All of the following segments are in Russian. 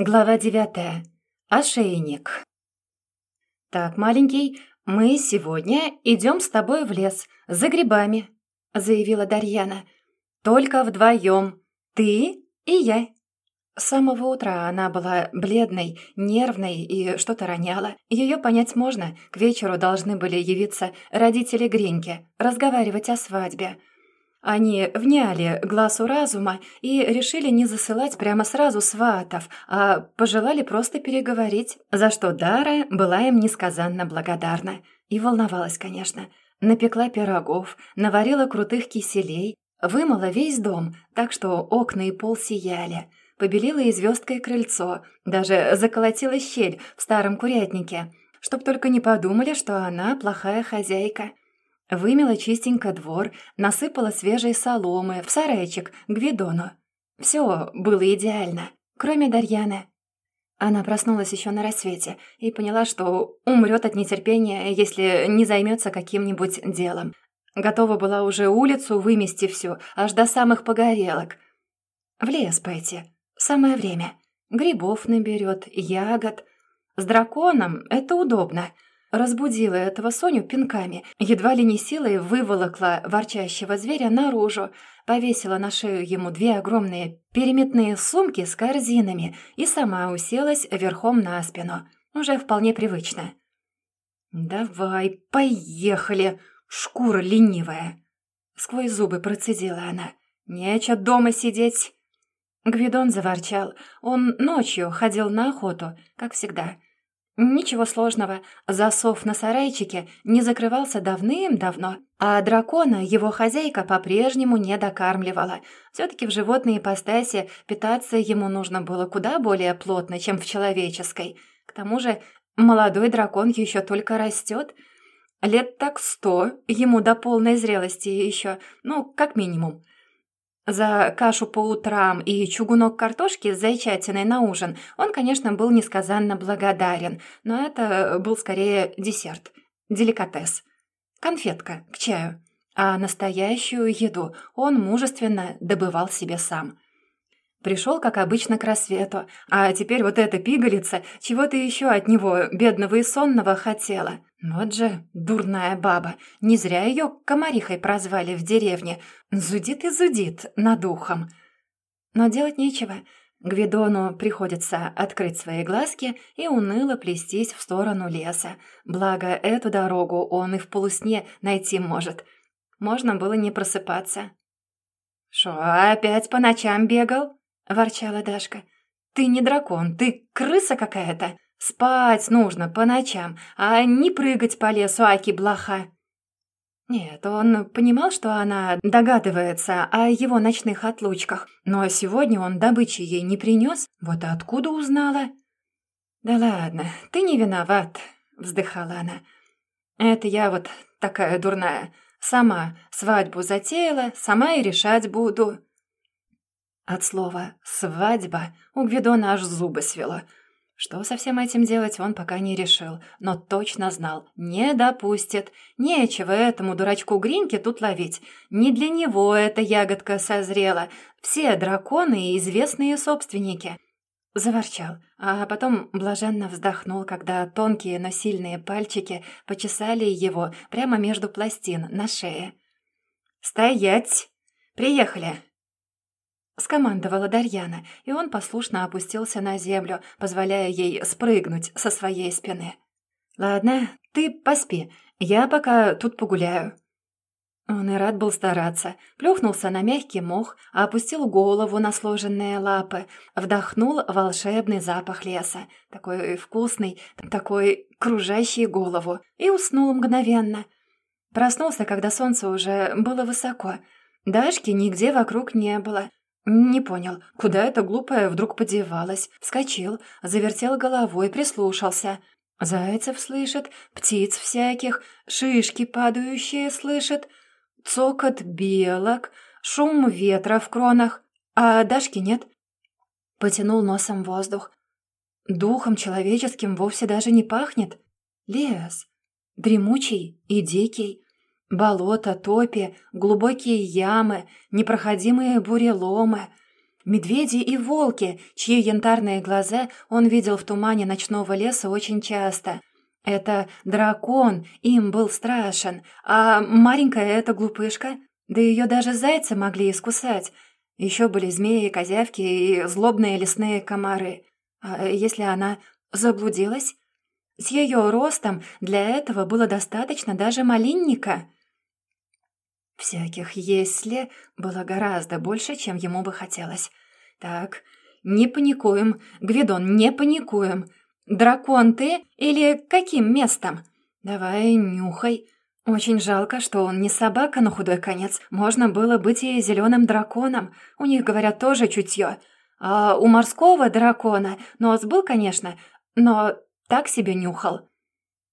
Глава девятая. Ошейник. «Так, маленький, мы сегодня идем с тобой в лес за грибами», — заявила Дарьяна. «Только вдвоем. Ты и я». С самого утра она была бледной, нервной и что-то роняла. Ее понять можно. К вечеру должны были явиться родители Гриньки, разговаривать о свадьбе. Они вняли глазу разума и решили не засылать прямо сразу сватов, а пожелали просто переговорить, за что Дара была им несказанно благодарна. И волновалась, конечно. Напекла пирогов, наварила крутых киселей, вымыла весь дом, так что окна и пол сияли. Побелила и звездкой крыльцо, даже заколотила щель в старом курятнике, чтоб только не подумали, что она плохая хозяйка. Вымела чистенько двор, насыпала свежей соломы в сарайчик к Гвидону. Все было идеально, кроме Дарьяны. Она проснулась еще на рассвете и поняла, что умрет от нетерпения, если не займется каким-нибудь делом. Готова была уже улицу вымести всю, аж до самых погорелок. В лес пойти. Самое время. Грибов наберет, ягод. С драконом это удобно — Разбудила этого Соню пинками, едва ли не силой выволокла ворчащего зверя наружу, повесила на шею ему две огромные переметные сумки с корзинами и сама уселась верхом на спину, уже вполне привычно. «Давай, поехали, шкура ленивая!» Сквозь зубы процедила она. «Нечего дома сидеть!» Гвидон заворчал. Он ночью ходил на охоту, как всегда — Ничего сложного, засов на сарайчике не закрывался давным-давно, а дракона его хозяйка по-прежнему не докармливала. Все-таки в животной ипостаси питаться ему нужно было куда более плотно, чем в человеческой. К тому же молодой дракон еще только растет. Лет так сто, ему до полной зрелости еще, ну, как минимум. За кашу по утрам и чугунок картошки с зайчатиной на ужин он, конечно, был несказанно благодарен, но это был скорее десерт, деликатес, конфетка к чаю. А настоящую еду он мужественно добывал себе сам. Пришел, как обычно, к рассвету, а теперь вот эта пигалица чего-то еще от него, бедного и сонного, хотела. Вот же дурная баба, не зря ее комарихой прозвали в деревне. Зудит и зудит над ухом. Но делать нечего. Гвидону приходится открыть свои глазки и уныло плестись в сторону леса. Благо, эту дорогу он и в полусне найти может. Можно было не просыпаться. «Шо, опять по ночам бегал?» — ворчала Дашка. «Ты не дракон, ты крыса какая-то. Спать нужно по ночам, а не прыгать по лесу, аки блоха». Нет, он понимал, что она догадывается о его ночных отлучках, но сегодня он добычи ей не принес, вот откуда узнала? «Да ладно, ты не виноват», — вздыхала она. «Это я вот такая дурная. Сама свадьбу затеяла, сама и решать буду». От слова «свадьба» у Гвидона аж зубы свело. Что со всем этим делать, он пока не решил, но точно знал — не допустит. Нечего этому дурачку Гриньке тут ловить. Не для него эта ягодка созрела. Все драконы и известные собственники. Заворчал, а потом блаженно вздохнул, когда тонкие, но сильные пальчики почесали его прямо между пластин на шее. «Стоять! Приехали!» Скомандовала Дарьяна, и он послушно опустился на землю, позволяя ей спрыгнуть со своей спины. «Ладно, ты поспи, я пока тут погуляю». Он и рад был стараться. Плюхнулся на мягкий мох, опустил голову на сложенные лапы, вдохнул волшебный запах леса, такой вкусный, такой кружащий голову, и уснул мгновенно. Проснулся, когда солнце уже было высоко. Дашки нигде вокруг не было. Не понял, куда эта глупая вдруг подевалась. Вскочил, завертел головой, прислушался. Зайцев слышит, птиц всяких, шишки падающие слышит, цокот белок, шум ветра в кронах, а Дашки нет. Потянул носом воздух. Духом человеческим вовсе даже не пахнет. Лес, дремучий и дикий, Болото, топи, глубокие ямы, непроходимые буреломы. медведи и волки, чьи янтарные глаза он видел в тумане ночного леса очень часто. Это дракон, им был страшен, а маленькая эта глупышка, да ее даже зайцы могли искусать. Еще были змеи, козявки и злобные лесные комары. А если она заблудилась? С ее ростом для этого было достаточно даже малинника. Всяких «если» было гораздо больше, чем ему бы хотелось. Так, не паникуем, Гвидон, не паникуем. Дракон ты или каким местом? Давай, нюхай. Очень жалко, что он не собака на худой конец. Можно было быть и зеленым драконом. У них, говорят, тоже чутье. А у морского дракона нос был, конечно, но так себе нюхал.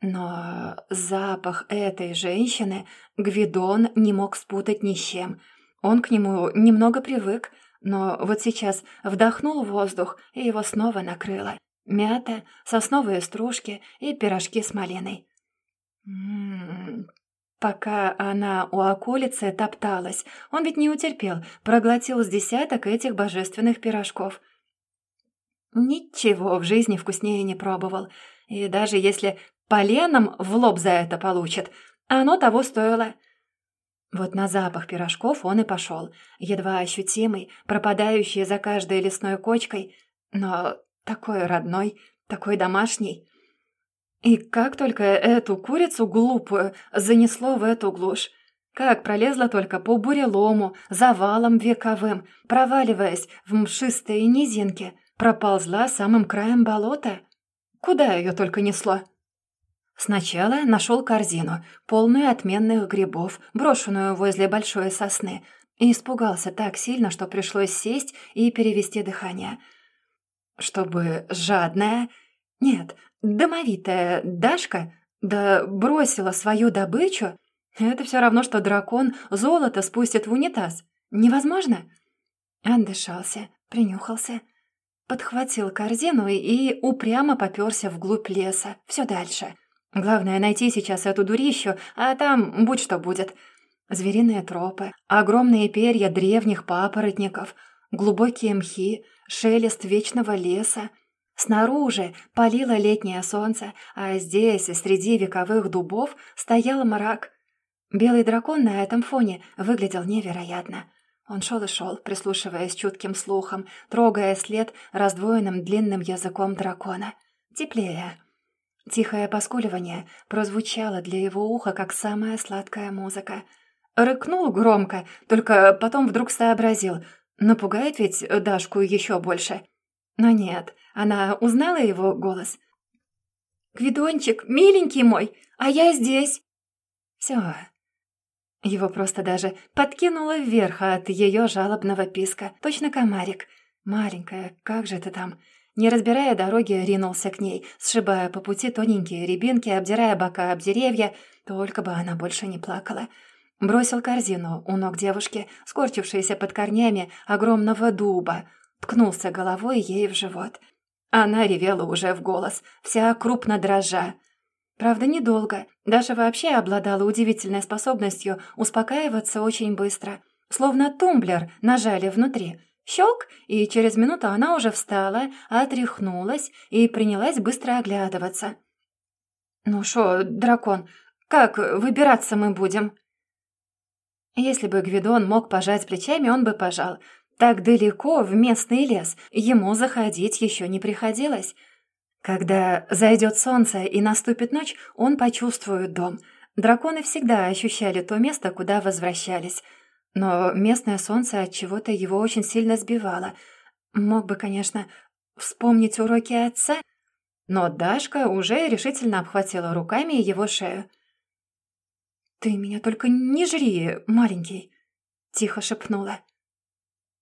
Но запах этой женщины Гвидон не мог спутать ни с чем. Он к нему немного привык, но вот сейчас вдохнул воздух, и его снова накрыло. Мята, сосновые стружки и пирожки с малиной. М-м-м. Пока она у околицы топталась, он ведь не утерпел, проглотил с десяток этих божественных пирожков. Ничего в жизни вкуснее не пробовал, и даже если поленом в лоб за это получит. Оно того стоило. Вот на запах пирожков он и пошел, едва ощутимый, пропадающий за каждой лесной кочкой, но такой родной, такой домашний. И как только эту курицу глупую занесло в эту глушь, как пролезла только по бурелому, завалам вековым, проваливаясь в мшистые низинки, проползла самым краем болота. Куда ее только несло? Сначала нашел корзину, полную отменных грибов, брошенную возле большой сосны, и испугался так сильно, что пришлось сесть и перевести дыхание. Чтобы жадная... Нет, домовитая Дашка да бросила свою добычу, это все равно, что дракон золото спустит в унитаз. Невозможно? Отдышался, принюхался, подхватил корзину и упрямо попёрся вглубь леса, все дальше — Главное найти сейчас эту дурищу, а там будь что будет. Звериные тропы, огромные перья древних папоротников, глубокие мхи, шелест вечного леса. Снаружи палило летнее солнце, а здесь, среди вековых дубов, стоял мрак. Белый дракон на этом фоне выглядел невероятно. Он шел и шел, прислушиваясь чутким слухом, трогая след раздвоенным длинным языком дракона. Теплее. Тихое поскуливание прозвучало для его уха, как самая сладкая музыка. Рыкнул громко, только потом вдруг сообразил. Напугает ведь Дашку еще больше. Но нет, она узнала его голос. «Гвидончик, миленький мой, а я здесь!» «Все». Его просто даже подкинуло вверх от ее жалобного писка. Точно комарик. «Маленькая, как же ты там?» Не разбирая дороги, ринулся к ней, сшибая по пути тоненькие рябинки, обдирая бока об деревья, только бы она больше не плакала. Бросил корзину у ног девушки, скорчившейся под корнями огромного дуба, ткнулся головой ей в живот. Она ревела уже в голос, вся крупно дрожа. Правда, недолго. Даша вообще обладала удивительной способностью успокаиваться очень быстро. Словно тумблер нажали внутри — Щелк, и через минуту она уже встала, отряхнулась и принялась быстро оглядываться. «Ну шо, дракон, как выбираться мы будем?» Если бы Гвидон мог пожать плечами, он бы пожал. Так далеко, в местный лес, ему заходить еще не приходилось. Когда зайдет солнце и наступит ночь, он почувствует дом. Драконы всегда ощущали то место, куда возвращались — но местное солнце от чего-то его очень сильно сбивало. Мог бы, конечно, вспомнить уроки отца, но Дашка уже решительно обхватила руками его шею. «Ты меня только не жри, маленький!» — тихо шепнула.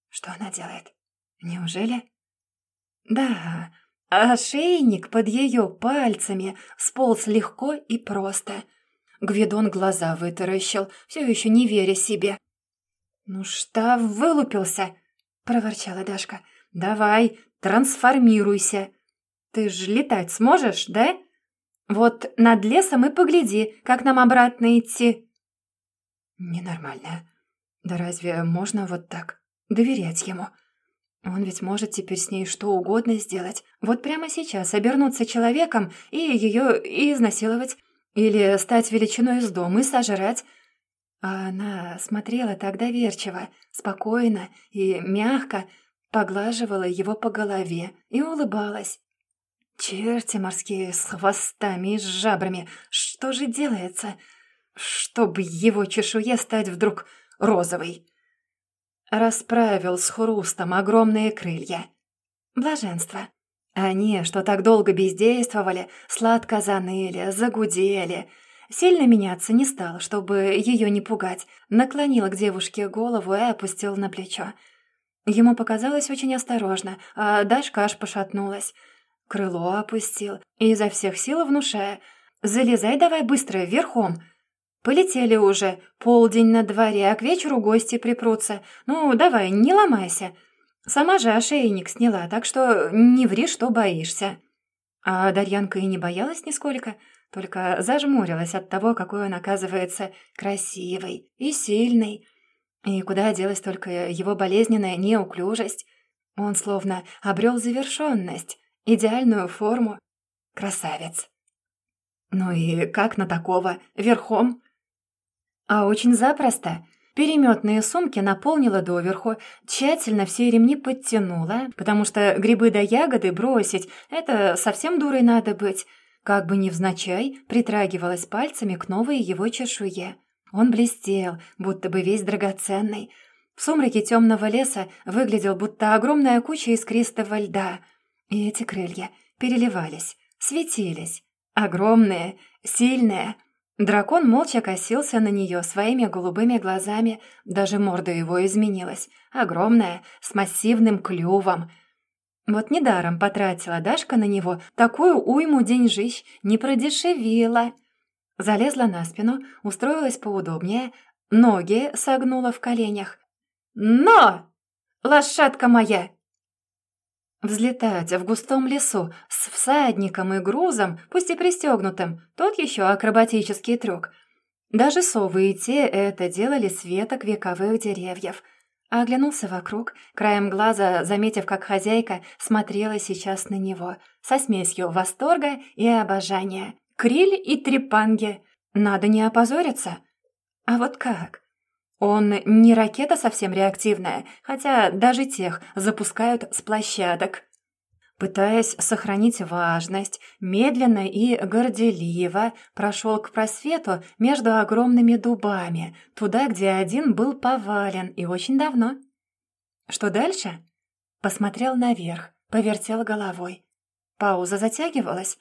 «Что она делает? Неужели?» «Да, ошейник под ее пальцами сполз легко и просто». Гвидон глаза вытаращил, все еще не веря себе. «Ну что вылупился?» — проворчала Дашка. «Давай, трансформируйся. Ты ж летать сможешь, да? Вот над лесом и погляди, как нам обратно идти». «Ненормальная. Да разве можно вот так доверять ему?» Он ведь может теперь с ней что угодно сделать. Вот прямо сейчас обернуться человеком и ее изнасиловать. Или стать величиной из дома и сожрать. А она смотрела так доверчиво, спокойно и мягко, поглаживала его по голове и улыбалась. «Черти морские с хвостами и с жабрами, что же делается? Чтобы его чешуе стать вдруг розовой!» Расправил с хрустом огромные крылья. Блаженство. Они, что так долго бездействовали, сладко заныли, загудели. Сильно меняться не стал, чтобы ее не пугать. Наклонил к девушке голову и опустил на плечо. Ему показалось очень осторожно, а Дашка аж пошатнулась. Крыло опустил, и изо всех сил внушая. «Залезай давай быстро, верхом!» Полетели уже. Полдень на дворе, а к вечеру гости припрутся. Ну, давай, не ломайся. Сама же ошейник сняла, так что не ври, что боишься». А Дарьянка и не боялась нисколько, только зажмурилась от того, какой он оказывается красивый и сильный. И куда делась только его болезненная неуклюжесть. Он словно обрел завершенность, идеальную форму. Красавец. Ну и как на такого? Верхом? А очень запросто. Переметные сумки наполнила доверху, тщательно все ремни подтянула, потому что грибы да ягоды бросить — это совсем дурой надо быть. Как бы невзначай притрагивалась пальцами к новой его чешуе. Он блестел, будто бы весь драгоценный. В сумраке темного леса выглядел, будто огромная куча искристого льда. И эти крылья переливались, светились. Огромные, сильные — Дракон молча косился на нее своими голубыми глазами, даже морда его изменилась, огромная, с массивным клювом. Вот недаром потратила Дашка на него такую уйму деньжищ, не продешевила. Залезла на спину, устроилась поудобнее, ноги согнула в коленях. «Но! Лошадка моя!» Взлетать в густом лесу с всадником и грузом, пусть и пристегнутым, тот еще акробатический трюк. Даже совы и те это делали с веток вековых деревьев. А оглянулся вокруг, краем глаза заметив, как хозяйка смотрела сейчас на него, со смесью восторга и обожания. Криль и трепанги. Надо не опозориться. А вот как? Он не ракета совсем реактивная, хотя даже тех запускают с площадок. Пытаясь сохранить важность, медленно и горделиво прошел к просвету между огромными дубами, туда, где один был повален и очень давно. Что дальше? Посмотрел наверх, повертел головой. Пауза затягивалась.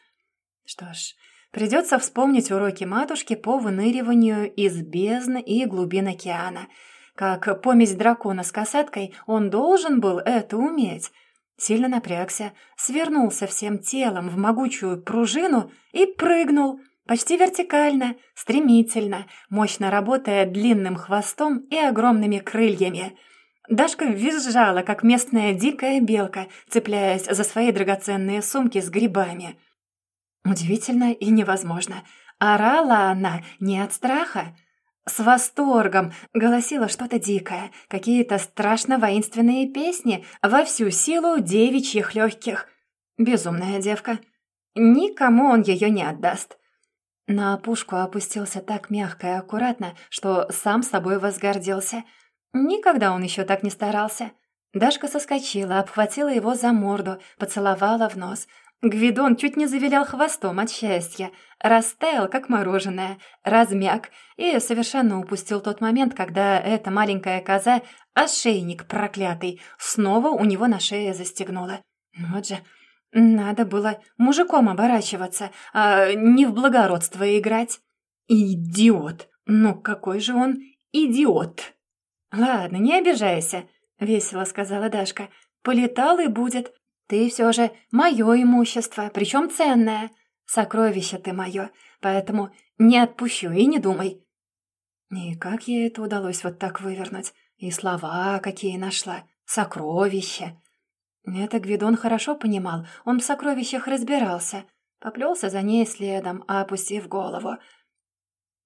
Что ж, Придется вспомнить уроки матушки по выныриванию из бездны и глубин океана. Как помесь дракона с касаткой, он должен был это уметь. Сильно напрягся, свернулся всем телом в могучую пружину и прыгнул, почти вертикально, стремительно, мощно работая длинным хвостом и огромными крыльями. Дашка визжала, как местная дикая белка, цепляясь за свои драгоценные сумки с грибами. Удивительно и невозможно. Орала она не от страха. С восторгом голосила что-то дикое, какие-то страшно воинственные песни во всю силу девичьих легких. Безумная девка. Никому он ее не отдаст. На опушку опустился так мягко и аккуратно, что сам собой возгордился. Никогда он еще так не старался. Дашка соскочила, обхватила его за морду, поцеловала в нос — Гвидон чуть не завилял хвостом от счастья, растаял, как мороженое, размяк и совершенно упустил тот момент, когда эта маленькая коза, ошейник проклятый, снова у него на шее застегнула. Вот же, надо было мужиком оборачиваться, а не в благородство играть. Идиот! Ну какой же он идиот! Ладно, не обижайся, — весело сказала Дашка. Полетал и будет. Ты все же мое имущество, причем ценное. Сокровище ты мое, поэтому не отпущу и не думай». И как ей это удалось вот так вывернуть? И слова какие нашла. Сокровище. Это Гвидон хорошо понимал, он в сокровищах разбирался. Поплелся за ней следом, опустив голову.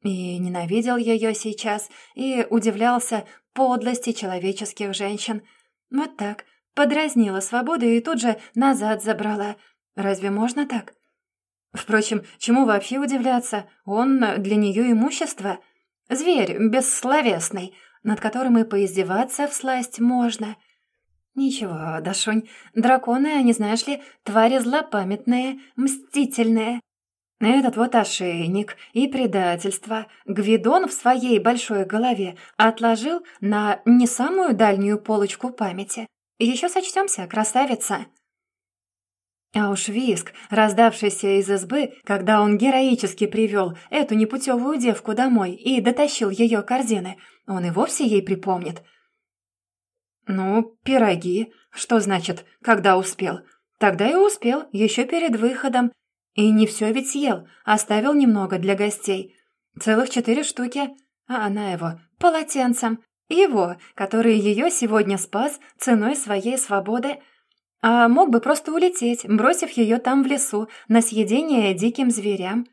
И ненавидел ее сейчас, и удивлялся подлости человеческих женщин. Вот так, Подразнила свободу и тут же назад забрала. Разве можно так? Впрочем, чему вообще удивляться? Он для нее имущество. Зверь бессловесный, над которым и поиздеваться всласть можно. Ничего, Дашунь, драконы, они, знаешь ли, твари злопамятные, мстительные. Этот вот ошейник и предательство Гвидон в своей большой голове отложил на не самую дальнюю полочку памяти. Еще сочтемся, красавица. А уж виск, раздавшийся из избы, когда он героически привел эту непутевую девку домой и дотащил ее корзины, он и вовсе ей припомнит. «Ну, пироги. Что значит, когда успел?» «Тогда и успел, еще перед выходом. И не все ведь съел, оставил немного для гостей. Целых четыре штуки. А она его полотенцем. Его, который ее сегодня спас ценой своей свободы». А мог бы просто улететь, бросив ее там в лесу, на съедение диким зверям.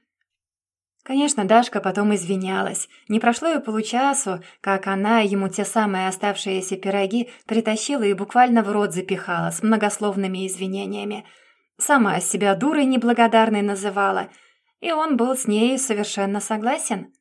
Конечно, Дашка потом извинялась. Не прошло и получасу, как она ему те самые оставшиеся пироги притащила и буквально в рот запихала с многословными извинениями. Сама себя дурой неблагодарной называла, и он был с ней совершенно согласен.